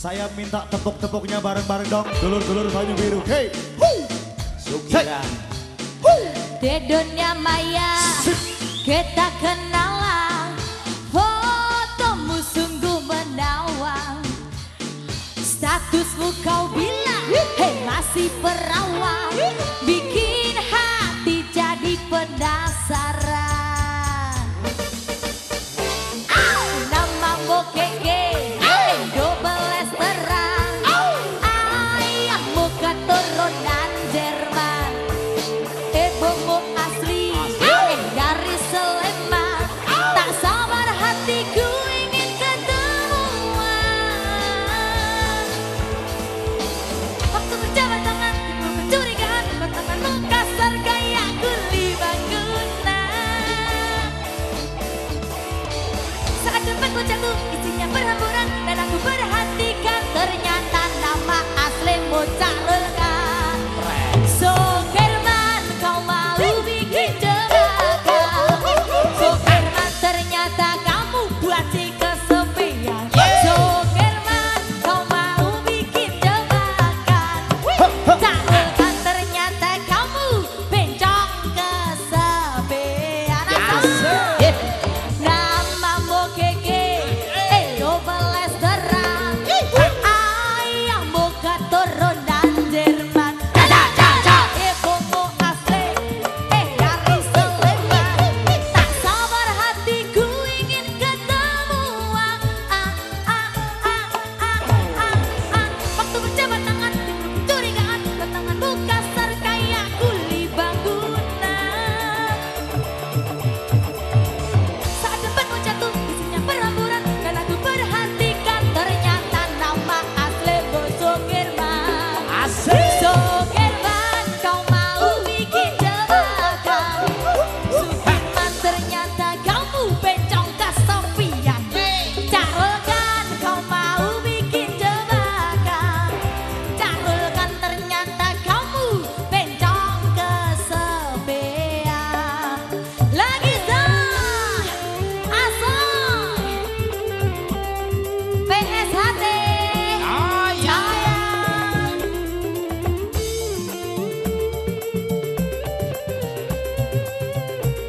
Saya minta tepuk-tepuknya bareng-bareng dong. Dulur-dulur Banyu Biru. Hey. Huu. Sukiran. Hey. Di dunia maya kita kenalan. Fotomu sungguh menawan. Statusmu kau bilang, hey masih perawan. Bikin hati jadi pedang.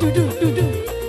嘟嘟嘟嘟。